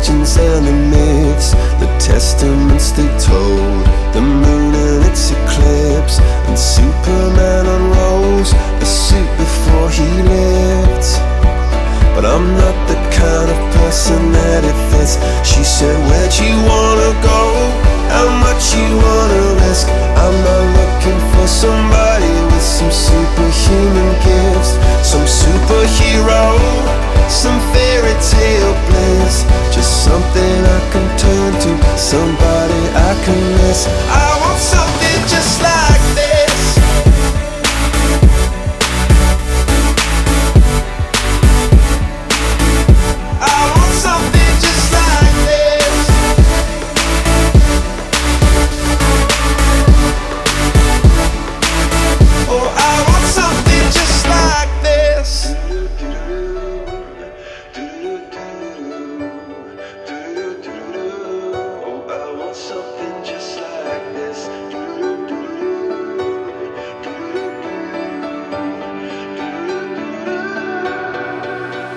legends and the myths, the testaments they told, the moon and its eclipse, and Superman unrolls a suit before he lived. But I'm not the kind of person that it fits. She said, Where'd you wanna